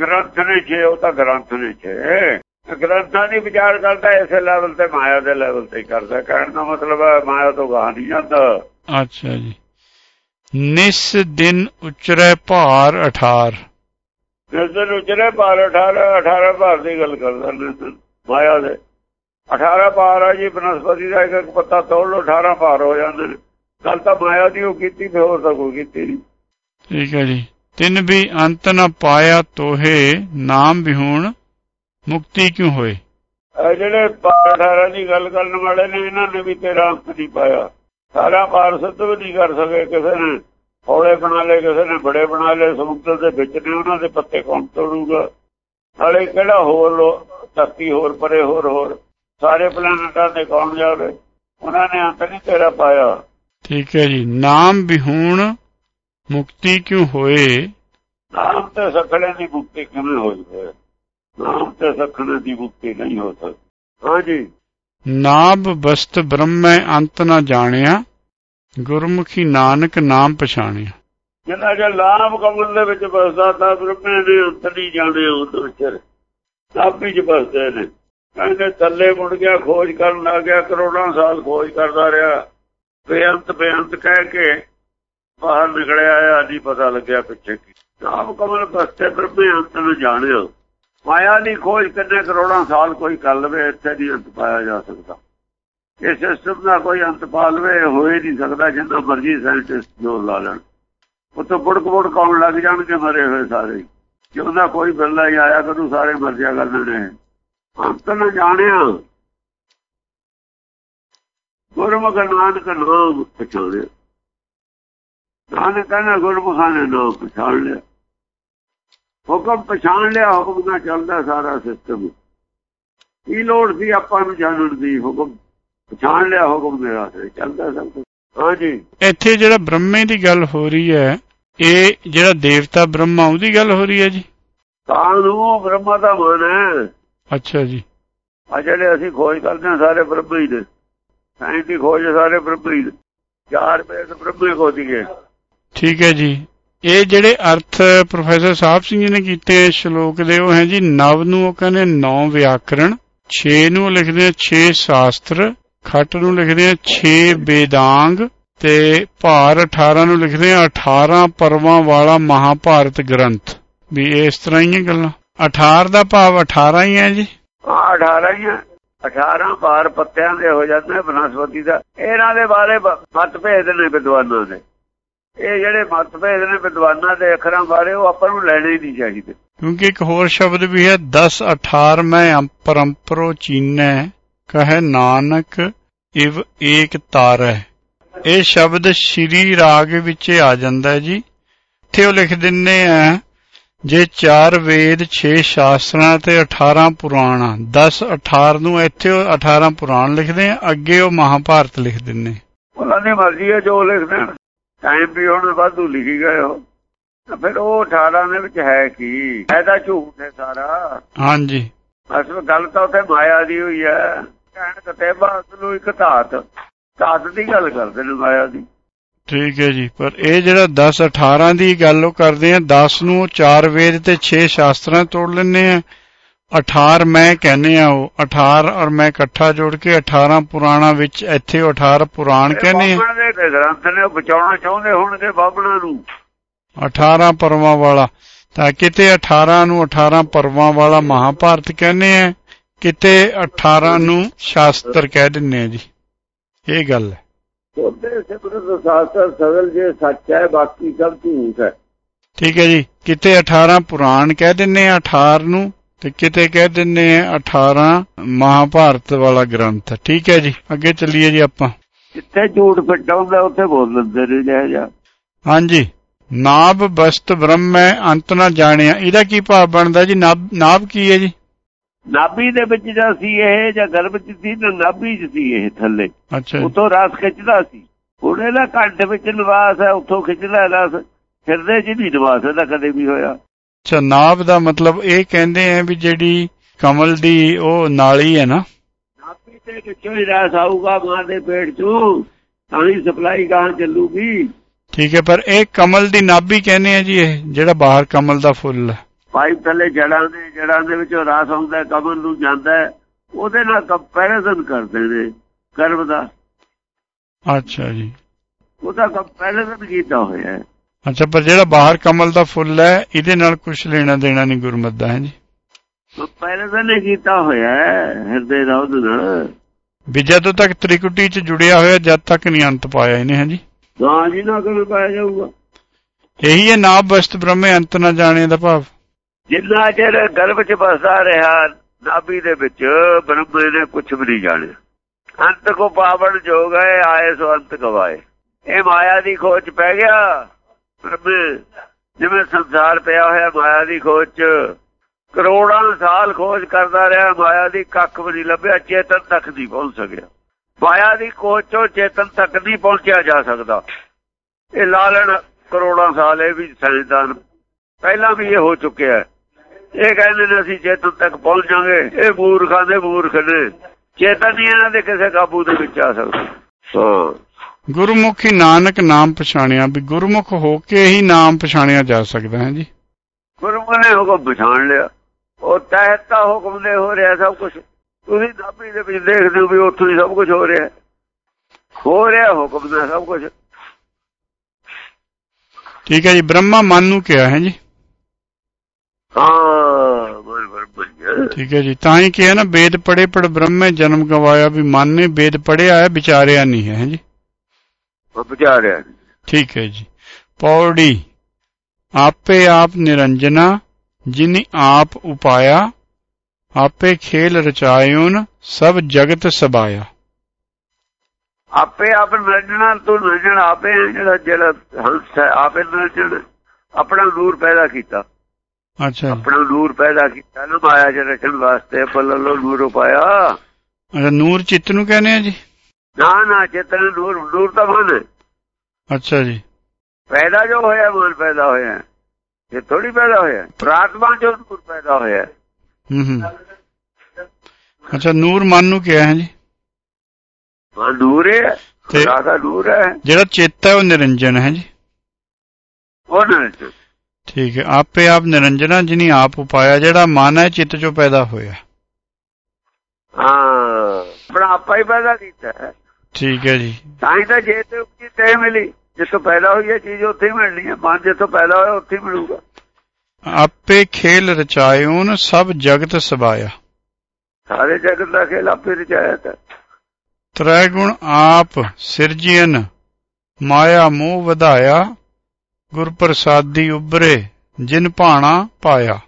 Speaker 2: ਗ੍ਰੰਥ ਨੇ ਛੇ ਉਹ ਤਾਂ ਗ੍ਰੰਥ ਨੇ ਛੇ। ਗ੍ਰੰਥਾਂ ਦੀ ਵਿਚਾਰ ਕਰਦਾ ਇਸੇ ਲੈਵਲ ਤੇ ਮਾਇਆ ਦੇ ਲੈਵਲ ਤੇ ਕਰਦਾ। ਕਹਿਣ ਦਾ ਮਤਲਬ ਹੈ ਮਾਇਆ ਤੋਂ ਗਾਹ ਨਹੀਂ ਜਾਂਦਾ।
Speaker 1: ਅੱਛਾ ਜੀ। ਨਿਸ ਦਿਨ ਉਚਰੈ ਭਾਰ 18
Speaker 2: ਜਿਸ ਦਿਨ ਉਚਰੇ ਭਾਰ 18 18 ਭਾਰ ਦੀ ਗੱਲ ਕਰਦਾ ਮਾਇਆ ਦੇ। 18 ਭਾਰ ਆ ਜੀ ਬਨਸਪਤੀ ਦਾ ਇੱਕ ਪੱਤਾ ਤੋੜ ਲਓ 18 ਭਾਰ ਹੋ ਜਾਂਦੇ ਨੇ। ਗੱਲ ਤਾਂ ਮਾਇਆ ਦੀ ਉਹ ਕੀਤੀ ਤੇ ਹੋਰ ਤਾਂ ਕੋਈ ਕੀਤੀ ਨਹੀਂ।
Speaker 1: ਠੀਕ ਹੈ ਜੀ। ਤਿੰਨ ਵੀ ਅੰਤ ਨ ਪਾਇਆ ਤੋਹੇ ਨਾਮ ਵਿਹੂਣ ਮੁਕਤੀ ਕਿਉ ਹੋਏ?
Speaker 2: ਜਿਹੜੇ ਭਾਰ 18 ਦੀ ਗੱਲ ਕਰਨ ਵਾਲੇ ਨੇ ਇਹਨਾਂ ਨੇ ਵੀ ਤੇਰਾ ਅੰਤ ਨਹੀਂ ਪਾਇਆ। ਸਾਰਾ ਭਾਰ ਸਿੱਧ ਵੀ ਨਹੀਂ ਕਰ ਸਕੇ ਕਿਸੇ ਨੇ। ਹੌਲੇ ਬਣਾ ਲਏ ਕਿਸੇ ਨੇ ਬੜੇ ਬਣਾ ਲਏ ਸਮੁੰਦਰ ਦੇ ਵਿੱਚ ਨੇ ਉਹਨਾਂ ਦੇ ਪੱਤੇ ਕੌਣ ਤੋੜੂਗਾ? ਨਾਲੇ ਕਿਹੜਾ ਹੋਰ ਧਰਤੀ ਹੋਰ ਪਰੇ ਹੋਰ ਹੋਰ। ਸਾਰੇ ਪਲਾਨਟਾਂ ਤੇ ਕੌਣ ਜਾਵੇ? ਉਹਨਾਂ ਨੇ ਅੰਤ ਨਹੀਂ ਤੇਰਾ ਪਾਇਆ।
Speaker 1: ਠੀਕ ਹੈ ਜੀ। ਨਾਮ ਵਿਹੂਣ ਮੁਕਤੀ ਕਿਉ ਹੋਏ?
Speaker 2: ਨਾਮ ਤੇ ਸਖਣੇ ਦੀ ਮੁਕਤੀ ਕਿਵੇਂ ਹੋਈ ਹੈ? ਨਾਮ ਤੇ ਸਖਣੇ ਦੀ ਮੁਕਤੀ ਨਹੀਂ ਹੋ ਸਕਦੀ। ਹਾਂਜੀ
Speaker 1: ਨਾਭ ਬਸਤ ਬ੍ਰਹਮੈ ਅੰਤ ਨ ਜਾਣਿਆ, ਗੁਰਮੁਖੀ ਨਾਨਕ ਨਾਮ ਪਛਾਣਿਆ।
Speaker 2: ਜਿੰਨਾ ਜੇ ਲਾਭ ਕਮਲ ਦੇ ਵਿੱਚ ਬਸਦਾ, ਤਾਂ ਬ੍ਰਹਮੇ ਦੇ ਅੰਤ ਨਹੀਂ ਜਾਣੇ ਵਿਚਰ ਸਭ ਵਿੱਚ। ਬਸਦੇ ਨੇ। ਕਹਿੰਦੇ ਥੱਲੇ ਮੁੜ ਗਿਆ, ਖੋਜ ਕਰਨ ਲੱਗ ਗਿਆ, ਕਰੋੜਾਂ ਸਾਲ ਖੋਜ ਕਰਦਾ ਰਿਹਾ। ਬੇਅੰਤ ਬੇਅੰਤ ਕਹਿ ਕੇ ਬਾਹਰ ਨਿਕਲਿਆ ਆ ਨਹੀਂ ਪਤਾ ਲੱਗਿਆ ਪਿੱਛੇ ਕੀ। ਨਾਮ ਕਮਲ ਬਸਤੇ ਬ੍ਰਹਮੇ ਅੰਤ ਨੂੰ ਜਾਣਿਓ ਮਾਇਆ ਦੀ ਖੋਜ ਕਿੰਨੇ ਕਰੋੜਾਂ ਸਾਲ ਕੋਈ ਕਰ ਲਵੇ, ਇੱਥੇ ਨਹੀਂ ਅੰਤ ਪਾਇਆ ਜਾ ਸਕਦਾ। ਇਹ ਸਿਸਟਮ ਦਾ ਕੋਈ ਅੰਤ ਪਾ ਲਵੇ, ਇਹ ਨਹੀਂ ਸਕਦਾ, ਜਿੰਨਾ ਮਰਜ਼ੀ ਸਾਇੰਟਿਸਟ ਜੋਰ ਲਾ ਲੈਣ। ਉੱਥੇ ਬੁੜਕ ਬੁੜਕ ਆਉਣ ਲੱਗ ਜਾਣਗੇ ਮਰੇ ਹੋਏ ਸਾਰੇ ਜੇ ਉਹਦਾ ਕੋਈ ਬੰਦਾ ਹੀ ਆਇਆ ਕਰੂ ਸਾਰੇ ਮਰ ਜਾ ਕਰਦੇ ਨੇ ਅੰਤ ਨਾ ਜਾਣਿਆ। ਗੁਰਮੁਖ ਨਾਨਕ ਨਾਮ ਪਛਾਣਿਆ। ਨਾਨਕ ਕਹਿੰਦਾ ਗੁਰਮੁਖਾਂ ਨੇ ਨਾਮ ਪਛਾਣ ਲਿਆ। ਹੁਕਮ ਪਛਾਣ ਲਿਆ ਹੁਕਮ ਨਾਲ ਚੱਲਦਾ ਸਾਰਾ ਸਿਸਟਮ ਕੀ ਲੋੜ ਸੀ ਆਪਾਂ ਨੂੰ ਜਾਣਨ ਦੀ ਹੁਕਮ? ਪਛਾਣ ਲਿਆ ਹੁਕਮ ਦੇ ਰਾਸਤੇ ਚੱਲਦਾ ਸਭ ਕੁਝ ਹਾਂਜੀ।
Speaker 1: ਇੱਥੇ ਜਿਹੜਾ ਬ੍ਰਹਮੇ ਦੀ ਗੱਲ ਹੋ ਰਹੀ ਹੈ ਇਹ ਜਿਹੜਾ ਦੇਵਤਾ ਬ੍ਰਹਮਾ ਉਹਦੀ ਗੱਲ ਹੋ ਰਹੀ ਹੈ ਜੀ?
Speaker 2: ਤਾਂ ਨੂੰ ਬ੍ਰਹਮਾ ਦਾ ਮਨ ਹੈ।
Speaker 1: ਅੱਛਾ ਜੀ।
Speaker 2: ਆ ਜਿਹੜੇ ਅਸੀਂ ਖੋਜ ਕਰਦੇ ਹਾਂ ਸਾਰੇ ਬ੍ਰਹਮ ਹੀ ਨੇ। ਸਾਇੰਸ ਦੀ ਖੋਜ ਸਾਰੇ ਬ੍ਰਹਮ ਹੀ ਨੇ। ਚਾਰ ਵੇਦ ਬ੍ਰਹਮੇ ਖੋਦੀਏ।
Speaker 1: ਠੀਕ ਹੈ ਜੀ। ਇਹ ਜਿਹੜੇ ਅਰਥ ਪ੍ਰੋਫੈਸਰ ਸਾਹਿਬ ਸਿੰਘ ਜੀ ਨੇ ਕੀਤੇ ਸ਼ਲੋਕ ਦੇ, ਉਹ ਹੈ ਜੀ, ਨਵ ਨੂੰ ਉਹ ਕਹਿੰਦੇ ਨੌ ਵਿਆਕਰਣ 6 ਨੂੰ ਲਿਖਦੇ ਆ 6 ਸ਼ਾਸਤਰ, ਖੱਟ ਨੂੰ ਲਿਖਦੇ ਆ 6 ਵੇਦਾਂਗ ਤੇ ਭਾਰ 18 ਨੂੰ ਲਿਖਦੇ ਆ 18 ਪਰਵਾਂ ਵਾਲਾ ਮਹਾਭਾਰਤ ਗ੍ਰੰਥ। ਵੀ ਇਸ ਤਰ੍ਹਾਂ ਹੀ ਗੱਲਾਂ। 18 ਦਾ ਭਾਵ 18 ਹੀ ਹੈ ਜੀ?
Speaker 2: ਆ 18 ਹੀ ਆ 18 ਬਾਰ ਪੱਤਿਆਂ ਦੇ ਹੋ ਜਾਂਦੇ ਬਨਸਪਤੀ ਦਾ। ਇਹਨਾਂ ਦੇ ਬਾਰੇ ਬ- ਮਤਭੇਦ ਨੇ ਵਿਦਵਾਨਾਂ ਦੇ। ਇਹ ਜਿਹੜੇ ਮਤਭੇਦ ਨੇ ਵਿਦਵਾਨਾਂ ਦੇ ਅੱਖਰਾਂ ਬਾਰੇ ਉਹ ਆਪਾਂ ਨੂੰ ਲੈਣੇ ਹੀ ਨਹੀਂ ਚਾਹੀਦੇ।
Speaker 1: ਕਿਉਂਕਿ ਇੱਕ ਹੋਰ ਸ਼ਬਦ ਵੀ ਹੈ 10 18 ਮੈਂ ਪਰੰਪਰੋ ਚੀਨੈ ਕਹੇ ਨਾਨਕ ਇਵ ਏਕ ਤਾਰੈ। ਇਹ ਸ਼ਬਦ ਸ਼੍ਰੀ ਰਾਗ ਵਿੱਚ ਆ ਜਾਂਦਾ ਹੈ ਜੀ। ਇੱਥੇ ਉਹ ਲਿਖ ਦਿੰਨੇ ਆ ਜੇ 4 ਵੇਦ 6 ਸ਼ਾਸਤਰਾਂ ਤੇ 18 ਪੁਰਾਣ 10 18 ਨੂੰ ਇੱਥੇ ਉਹ 18 ਪੁਰਾਣ ਲਿਖਦੇ ਆ ਅੱਗੇ ਉਹ ਮਹਾਭਾਰਤ ਲਿਖ ਦਿੰਨੇ।
Speaker 2: ਉਹਨਾਂ ਦੀ ਮਰਜ਼ੀ ਹੈ ਜੋ ਲਿਖਦੇ ਟਾਈਮ ਵੀ ਹੁਣ ਵਾਧੂ ਲਿਖੀ ਗਏ ਹੋ। ਤਾਂ ਫਿਰ ਉਹ 18 ਦੇ ਵਿੱਚ ਹੈ ਕੀ? ਤਾਂ ਝੂਠ ਹੈ ਸਾਰਾ।
Speaker 1: ਹਾਂਜੀ।
Speaker 2: ਅਸਲ ਗੱਲ ਤਾਂ ਉੱਥੇ ਮਾਇਆ ਦੀ ਹੋਈ ਹੈ। ਕਹਿਣ ਕਤੇਬਾ ਅਸਲੂ ਇੱਕ ਧਾਤ। ਧਾਤ ਦੀ ਗੱਲ ਕਰਦੇ ਨੇ ਮਾਇਆ ਦੀ।
Speaker 1: ਠੀਕ ਹੈ ਜੀ ਪਰ ਇਹ ਜਿਹੜਾ 10 18 ਦੀ ਗੱਲ ਉਹ ਕਰਦੇ ਆ 10 ਨੂੰ 4 ਵੇਦ ਤੇ 6 ਸ਼ਾਸਤਰਾਂ ਤੋੜ ਲੈਂਦੇ ਆ। 18 ਮੈਂ ਕਹਿੰਦੇ ਆ ਉਹ 18 ਔਰ ਮੈਂ ਇਕੱਠਾ ਜੋੜ ਕੇ 18 ਪੁਰਾਣਾ ਵਿੱਚ ਇੱਥੇ ਉਹ 18 ਪੁਰਾਣ ਕਹਿੰਦੇ ਆ।
Speaker 2: ਬਾਬਣ ਦੇ ਗ੍ਰੰਥ ਨੇ ਉਹ ਬਚਾਉਣਾ ਚਾਹੁੰਦੇ ਹੋਣਗੇ ਬਾਬਣਾ ਨੂੰ।
Speaker 1: 18 ਪਰਵਾਂ ਵਾਲਾ ਤਾਂ ਕਿਤੇ 18 ਨੂੰ 18 ਪਰਵਾਂ ਵਾਲਾ ਮਹਾਭਾਰਤ ਕਹਿੰਦੇ ਆ ਕਿਤੇ 18 ਨੂੰ ਸ਼ਾਸਤਰ ਕਹਿ ਦਿੰਨੇ ਆ ਜੀ। ਇਹ ਗੱਲ ਹੈ।
Speaker 2: ਉਹਦੇ ਸਿਮਰਤ ਸਾਸਤਰ ਸਗਲ ਜੇ ਸੱਚ ਹੈ ਬਾਕੀ ਸਭ ਝੂਠ ਹੈ।
Speaker 1: ਠੀਕ ਹੈ ਜੀ ਕਿਤੇ 18 ਪੁਰਾਣ ਕਹਿ ਦਿੰਨੇ ਆ 18 ਨੂੰ ਤੇ ਕਿਤੇ ਕਹਿ ਦਿੰਨੇ ਆ 18 ਮਹਾਭਾਰਤ ਵਾਲਾ ਗ੍ਰੰਥ। ਠੀਕ ਹੈ ਜੀ ਅੱਗੇ ਚੱਲੀਏ ਜੀ ਆਪਾਂ।
Speaker 2: ਜਿੱਥੇ ਝੂਠ ਫਿੱਟ ਹੁੰਦਾ ਉੱਥੇ ਬੋਲ ਲੈਂਦੇ ਨੇ ਜੈ ਜਾ
Speaker 1: ਹਾਂਜੀ। ਨਾਭ ਬਸਤ ਬ੍ਰਹਮੈ ਅੰਤ ਨਾ ਜਾਣਿਆ। ਇਹਦਾ ਕੀ ਭਾਵ ਬਣਦਾ ਜੀ? ਨਾਭ ਕੀ ਹੈ ਜੀ?
Speaker 2: ਨਾਭੀ ਦੇ ਵਿੱਚ ਜਾਂ ਸੀ ਇਹ ਜਾਂ ਗਰਭ ਚ ਸੀ ਨਾ ਨਾਭੀ ਚ ਸੀ ਇਹ ਥੱਲੇ।
Speaker 1: ਅੱਛਾ ਜੀ।
Speaker 2: ਉਤੋਂ ਰਸ ਖਿੱਚਦਾ ਸੀ। ਉਹਨੇ ਦਾ ਕੰਠ ਵਿੱਚ ਨਿਵਾਸ ਹੈ ਉੱਥੋਂ ਖਿੱਚਦਾ ਰਸ। ਹਿਰਦੇ 'ਚ ਨਹੀਂ ਨਿਵਾਸ ਇਹਦਾ ਕਦੇ ਵੀ ਹੋਇਆ।
Speaker 1: ਅੱਛਾ ਨਾਭ ਦਾ ਮਤਲਬ ਇਹ ਕਹਿੰਦੇ ਆ ਵੀ ਜਿਹੜੀ ਕਮਲ ਦੀ ਉਹ ਨਾਲੀ ਹੈ ਨਾ।
Speaker 2: ਨਾਭੀ ਤੇ ਕਿੱਥੋਂ ਹੀ ਰਸ ਆਊਗਾ ਮਾਂ ਦੇ ਪੇਟ 'ਚੋਂ ਤਾਂ ਹੀ ਸਪਲਾਈ ਗਾਂ ਚੱਲੂਗੀ।
Speaker 1: ਠੀਕ ਹੈ ਪਰ ਇਹ ਕਮਲ ਦੀ ਨਾਭੀ ਕਹਿੰਦੇ ਆ ਜੀ ਇਹ ਜਿਹੜਾ ਬਾਹਰ ਕਮਲ ਦਾ ਫੁੱਲ ਹੈ।
Speaker 2: ਪਾਈਪ ਥੱਲੇ ਜੜਾਂ ਦੇ ਜੜਾਂ ਦੇ ਵਿੱਚੋਂ ਰਸ ਆਉਂਦਾ ਕਮਲ ਨੂੰ ਜਾਂਦਾ ਉਹਦੇ ਨਾਲ ਕੰਪੈਰੀਜ਼ਨ ਕਰਦੇ ਨੇ ਗਰਭ ਦਾ।
Speaker 1: ਅੱਛਾ ਜੀ।
Speaker 2: ਉਹਦਾ ਕੰਪੈਰੀਜ਼ਨ ਕੀਤਾ ਹੋਇਆ ਹੈ।
Speaker 1: ਅੱਛਾ ਪਰ ਜਿਹੜਾ ਬਾਹਰ ਕਮਲ ਦਾ ਫੁੱਲ ਹੈ ਇਹਦੇ ਨਾਲ ਕੁਝ ਲੈਣਾ ਦੇਣਾ ਨਹੀਂ ਗੁਰਮਤ ਦਾ ਹੈ ਜੀ?
Speaker 2: ਕੰਪੈਰੀਜ਼ਨ ਨੇ ਕੀਤਾ ਹੋਇਆ ਹੈ ਹਿਰਦੇ ਦਾ ਉਹਦੇ
Speaker 1: ਵੀ ਜਦੋਂ ਤੱਕ ਤ੍ਰਿਕੁਟੀ ਚ ਜੁੜਿਆ ਹੋਇਆ ਜਦ ਤੱਕ ਨਹੀਂ ਅੰਤ ਪਾਇਆ ਇਹਨੇ ਹੈ ਜੀ?
Speaker 2: ਗਾਂ ਜੀ ਨਾ ਕੋਲ ਪਾਇਆ ਜਾਊਗਾ?
Speaker 1: ਇਹੀ ਹੈ ਨਾਭ ਬਸਤ ਬ੍ਰਹਮੇ ਅੰਤ ਨਾ ਜਾਣੇ ਦਾ ਭਾਵ।
Speaker 2: ਜਿੰਨਾ ਚਿਰ ਗਰਭ ਚ ਬਸਦਾ ਰਿਹਾ ਨਾਭੀ ਦੇ ਵਿੱਚ ਬ੍ਰਹਮੇ ਨੇ ਕੁਝ ਵੀ ਨਹੀਂ ਜਾਣਿਆ। ਅੰਤ ਕੋ ਪਾਵਨ ਜੋ ਗਏ ਆਏ ਸੋ ਅੰਤ ਗਵਾਏ। ਇਹ ਮਾਇਆ ਦੀ ਖੋਜ ਪੈ ਗਿਆ। ਬ੍ਰਹਮੇ ਜਿਵੇਂ ਸੰਸਾਰ ਪਿਆ ਹੋਇਆ ਮਾਇਆ ਦੀ ਖੋਜ ਚ, ਕਰੋੜਾਂ ਸਾਲ ਖੋਜ ਕਰਦਾ ਰਿਹਾ, ਮਾਇਆ ਦੀ ਕੱਖ ਵੀ ਨਹੀਂ ਲੱਭਿਆ, ਚੇਤਨ ਤੱਕ ਨਹੀਂ ਪਹੁੰਚ ਸਕਿਆ। ਮਾਇਆ ਦੀ ਖੋਜ ਚੋਂ ਚੇਤਨ ਤੱਕ ਨਹੀਂ ਪਹੁੰਚਿਆ ਜਾ ਸਕਦਾ। ਇਹ ਲਾ ਲੈਣ ਕਰੋੜਾਂ ਸਾਲ ਇਹ ਵੀ ਸਾਇੰਸਦਾਨ ਪਹਿਲਾਂ ਵੀ ਇਹ ਹੋ ਚੁੱਕਿਆ ਇਹ ਕਹਿੰਦੇ ਨੇ ਅਸੀਂ ਚੇਤਨ ਤੱਕ ਪਹੁੰਚ ਜਾਾਂਗੇ ਇਹ ਮੂਰਖਾਂ ਦੇ ਮੂਰਖ ਨੇ। ਚੇਤਨ ਨਹੀਂ ਇਹਨਾਂ ਦੇ ਕਿਸੇ ਕਾਬੂ ਦੇ ਵਿੱਚ ਆ ਸਕਦਾ। ਹਾਂ।
Speaker 1: ਗੁਰਮੁਖੀ ਨਾਨਕ ਨਾਮ ਪਛਾਣਿਆ ਵੀ ਗੁਰਮੁਖ ਹੋ ਕੇ ਹੀ ਨਾਮ ਪਛਾਣਿਆ ਜਾ ਸਕਦਾ ਹੈ ਜੀ।
Speaker 2: ਗੁਰੂ ਨੇ ਹੁਕਮ ਪਛਾਣ ਲਿਆ। ਉਹ ਤਹਿਤਾ ਹੁਕਮ ਦੇ ਹੋ ਰਿਹਾ ਸਭ ਕੁਝ ਤੁਸੀਂ ਨਾਭੀ ਦੇ ਵਿੱਚ ਦੇਖਦੇ ਹੋ ਵੀ ਉੱਥੋਂ ਹੀ ਸਭ ਕੁਝ ਹੋ ਰਿਹਾ। ਹੋ ਰਿਹਾ ਹੁਕਮ ਦਾ ਸਭ ਕੁਝ
Speaker 1: ਠੀਕ ਹੈ ਜੀ ਬ੍ਰਹਮਾ ਮਨ ਨੂੰ ਕਿਹਾ ਹੈ ਜੀ।
Speaker 2: ਹਾਂ ਬਰਬਰ
Speaker 1: ਠੀਕ ਹੈ ਜੀ ਤਾਂ ਹੀ ਕਿਹਾ ਨਾ ਵੇਦ ਪੜੇ ਪੜ ਬ੍ਰਹਮੇ ਜਨਮ ਗਵਾਇਆ ਵੀ ਮਨ ਨੇ ਵੇਦ ਪੜਿਆ ਹੈ ਵਿਚਾਰਿਆ ਨਹੀਂ ਹੈ ਜੀ।
Speaker 2: ਉਹ ਰਿਹਾ
Speaker 1: ਠੀਕ ਹੈ ਜੀ। ਪੌੜੀ ਆਪੇ ਆਪ ਨਿਰੰਜਨਾ ਜਿਨੀ ਆਪ ਉਪਾਇਆ ਆਪੇ ਖੇਲ ਰਚਾਇਉਨ ਸਭ ਜਗਤ ਸਬਾਇਆ।
Speaker 2: ਆਪੇ ਆਪ ਨਰਜਣਾ ਤੂੰ ਨਰਜਣ ਆਪੇ ਜਿਹੜਾ ਜਿਹੜਾ ਹੰਸ ਹੈ ਆਪੇ ਨਰਜਣ ਆਪਣਾ ਨੂਰ ਪੈਦਾ ਕੀਤਾ।
Speaker 1: ਅੱਛਾ
Speaker 2: ਆਪਣਾ ਨੂਰ ਪੈਦਾ ਕੀਤਾ ਨਾ ਮਾਇਆ ਚ ਰਚਣ ਵਾਸਤੇ ਬੱਲੋ ਨੂਰ ਉਪਾਇਆ।
Speaker 1: ਨੂਰ ਚਿੱਤ ਨੂੰ ਕਹਿੰਦੇ ਆ ਜੀ?
Speaker 2: ਨਾ ਨਾ ਚੇਤਨ ਨੂਰ ਨੂਰ ਤਾਂ ਮਨ ਹੈ।
Speaker 1: ਅੱਛਾ ਜੀ।
Speaker 2: ਪੈਦਾ ਜੋ ਹੋਇਆ ਮਨ ਪੈਦਾ ਹੋਇਆ। ਇਹ ਥੋੜੀ ਪੈਦਾ ਹੋਇਆ। ਪ੍ਰਾਤਮਾ ਜੋ ਨੂਰ ਪੈਦਾ ਹੋਇਆ।
Speaker 1: ਹੂੰ ਹੂੰ। ਅੱਛਾ ਨੂਰ ਮਨ ਨੂੰ ਕਿਹਾ ਹੈ ਜੀ?
Speaker 2: ਹਾਂ ਨੂਰ ਹੈ ਖੁਦਾ ਦਾ ਨੂਰ ਹੈ।
Speaker 1: ਜਿਹੜਾ ਚੇਤਾ ਹੈ ਉਹ ਨਿਰੰਜਨ ਹੈ ਜੀ।
Speaker 2: ਉਹ ਨਾ
Speaker 1: ਠੀਕ ਹੈ ਆਪੇ ਆਪ ਨਿਰੰਜਨਾ ਜਿਨੀ ਆਪ ਉਪਾਇਆ ਜਿਹੜਾ ਮਨ ਹੈ ਚਿੱਤ ਚੋਂ ਪੈਦਾ ਹੋਇਆ।
Speaker 2: ਹਾਂ ਆਪਣਾ ਆਪਾ ਹੀ ਪੈਦਾ ਕੀਤਾ ਹੈ।
Speaker 1: ਠੀਕ ਹੈ ਜੀ।
Speaker 2: ਤਾਂ ਹੀ ਤਾਂ ਜੇ ਤੇ ਉਪਜੀ ਤੇ ਮਿਲੀ ਜਿੱਥੋਂ ਪੈਦਾ ਹੋਈ ਹੈ ਚੀਜ਼ ਉੱਥੇ ਹੀ ਮਿਲਣੀ ਹੈ ਮਨ ਜਿੱਥੋਂ ਪੈਦਾ ਹੋਇਆ ਉੱਥੇ ਹੀ ਮਿਲੂਗਾ।
Speaker 1: ਆਪੇ ਖੇਲ ਰਚਾਇਓਨ ਸਭ ਜਗਤ ਸਬਾਇਆ।
Speaker 2: ਸਾਰੇ ਜਗਤ ਦਾ ਖੇਲ ਆਪੇ ਰਚਾਇਆ ਤਾ।
Speaker 1: ਤ੍ਰੈ ਗੁਣ ਆਪ ਸਿਰਜੀਨ ਮਾਇਆ ਮੋਹ ਵਧਾਇਆ ਗੁਰ ਪ੍ਰਸਾਦੀ ਉਬਰੇ ਜਿਨ ਭਾਣਾ ਪਾਇਆ।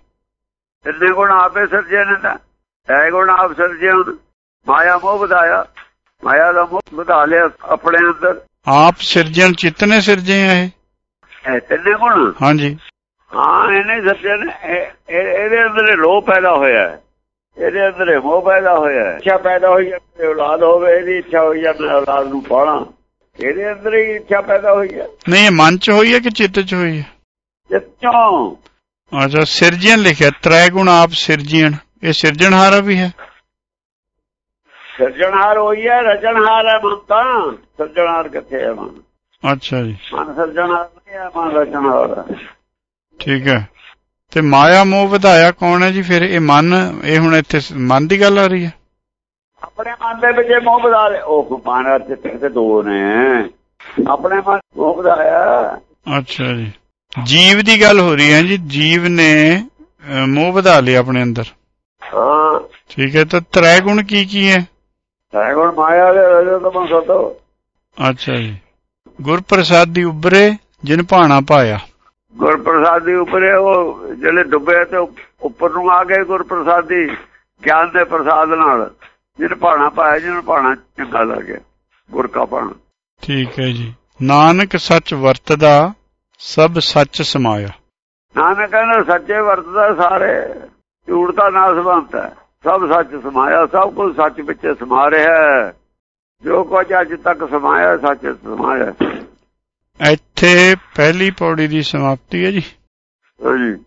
Speaker 2: ਇੰਨੇ ਗੁਣ ਆਪੇ ਸਿਰਜੇ ਨੇ ਤਾਂ। ਐ ਗੁਣ ਆਪ ਸਿਰਜੇ ਮਾਇਆ ਮੋਹ ਵਧਾਇਆ। ਮਾਇਆ ਦਾ ਮੋਹ ਵਧਾ ਲਿਆ ਆਪਣੇ ਅੰਦਰ।
Speaker 1: ਆਪ ਸਿਰਜਣ ਚਿੱਤ ਨੇ ਸਿਰਜੇ ਆ ਇਹ?
Speaker 2: ਤਿੰਨੇ ਗੁਣ
Speaker 1: ਹਾਂਜੀ।
Speaker 2: ਹਾਂ ਇਹਨੇ ਇਹ- ਇਹਦੇ ਅੰਦਰ ਲੋਭ ਪੈਦਾ ਹੋਇਆ ਹੈ। ਇਹਦੇ ਅੰਦਰ ਮੋਹ ਪੈਦਾ ਹੋਇਆ ਹੈ। ਇੱਛਾ ਪੈਦਾ ਹੋਈ ਹੈ ਔਲਾਦ ਹੋਵੇ ਇਹਦੀ ਇੱਛਾ ਹੋਈ ਹੈ ਮੈਂ ਔਲਾਦ ਨੂੰ ਪਾਲਾਂ ਇਹਦੇ ਅੰਦਰ ਹੀ ਇੱਛਾ ਪੈਦਾ ਹੋਈ ਹੈ।
Speaker 1: ਨਹੀਂ ਮਨ ਚ ਹੋਈ ਹੈ ਕਿ ਚਿੱਤ ਚ ਹੋਈ ਹੈ?
Speaker 2: ਜਿੱਤੋਂ
Speaker 1: ਅੱਛਾ ਸਿਰਜਣ ਲਿਖਿਆ ਤ੍ਰੈ ਗੁਣ ਆਪ ਸਿਰਜਣ। ਇਹ ਸਿਰਜਣਹਾਰਾ ਵੀ ਹੈ?
Speaker 2: ਸਿਰਜਣਹਾਰ ਹੋਈ ਹੈ ਰਚਨਹਾਰ ਹੈ ਮਨ ਤਾਂ। ਸਿਰਜਣਹਾਰ ਕਿੱਥੇ ਹੈ ਮਨ?
Speaker 1: ਅੱਛਾ ਜੀ।
Speaker 2: ਮਨ ਸਿਰਜਣਹਾਰ ਨਹੀਂ ਹੈ ਮਨ ਰਚਨਹਾਰ ਹੈ।
Speaker 1: ਠੀਕ ਹੈ। ਤੇ ਮਾਇਆ ਮੋਹ ਵਧਾਇਆ ਕੌਣ ਹੈ ਜੀ? ਫਿਰ ਇਹ ਮਨ ਇਹ ਹੁਣ ਇੱਥੇ ਮਨ ਦੀ ਗੱਲ ਆ ਰਹੀ ਹੈ?
Speaker 2: ਆਪਣੇ ਮਨ ਦੇ ਵਿੱਚ ਇਹ ਮੋਹ ਵਧਾ ਲੈ ਉਹ ਮਨ ਤੇ ਦੋ ਨੇ। ਆਪਣੇ ਮਨ ਮੋਹ ਵਧਾਇਆ।
Speaker 1: ਅੱਛਾ ਜੀ। ਜੀਵ ਦੀ ਗੱਲ ਹੋ ਰਹੀ ਹੈ ਜੀ। ਜੀਵ ਨੇ ਮੋਹ ਵਧਾ ਲਿਆ ਆਪਣੇ ਅੰਦਰ।
Speaker 2: ਹਾਂ।
Speaker 1: ਠੀਕ ਹੈ। ਤਾਂ ਤ੍ਰੈ ਗੁਣ ਕੀ ਕੀ ਹੈ?
Speaker 2: ਸੈਗੁਣ ਮਾਇਆ ਦੇ ਰਜੋ ਤਮ ਸਤੋ
Speaker 1: ਅੱਛਾ ਜੀ। ਗੁਰ ਪ੍ਰਸਾਦੀ ਉਬਰੇ ਜਿਨ ਭਾਣਾ ਪਾਇਆ।
Speaker 2: ਗੁਰਪ੍ਰਸਾਦੀ ਉੱਪਰੇ ਉਹ ਜਿਹੜੇ ਡੁੱਬੇ ਤੇ ਉੱਪਰ ਨੂੰ ਆ ਗਏ ਗੁਰਪ੍ਰਸਾਦੀ ਗਿਆਨ ਦੇ ਪ੍ਰਸਾਦ ਨਾਲ। ਜਿਹਨ ਪਾਣਾ ਪਾਇਆ ਜਿਹਨ ਪਾਣਾ ਚੰਗਾ ਲੱਗਿਆ। ਗੁਰ ਕਾ ਪਾਣਾ
Speaker 1: ਠੀਕ ਹੈ ਜੀ। ਨਾਨਕ ਸੱਚ ਵਰਤਦਾ ਸਭ ਸੱਚ ਸਮਾਇਆ।
Speaker 2: ਨਾਨਕ ਕਹਿੰਦਾ ਸੱਚੇ ਵਰਤਦਾ ਸਾਰੇ। ਝੂਠ ਦਾ ਨਾਸਵੰਤ ਹੈ। ਸਭ ਸੱਚ ਸਮਾਇਆ ਸਭ ਕੁਝ ਸੱਚ ਵਿੱਚ ਸਮਾ ਰਿਹਾ ਹੈ। ਜੋ ਕੁਝ ਅੱਜ ਤੱਕ ਸਮਾਇਆ ਸੱਚ ਸਮਾਇਆ
Speaker 1: ਇੱਥੇ ਪਹਿਲੀ ਪੌੜੀ ਦੀ ਸਮਾਪਤੀ ਹੈ ਜੀ।
Speaker 2: ਹਾਂਜੀ।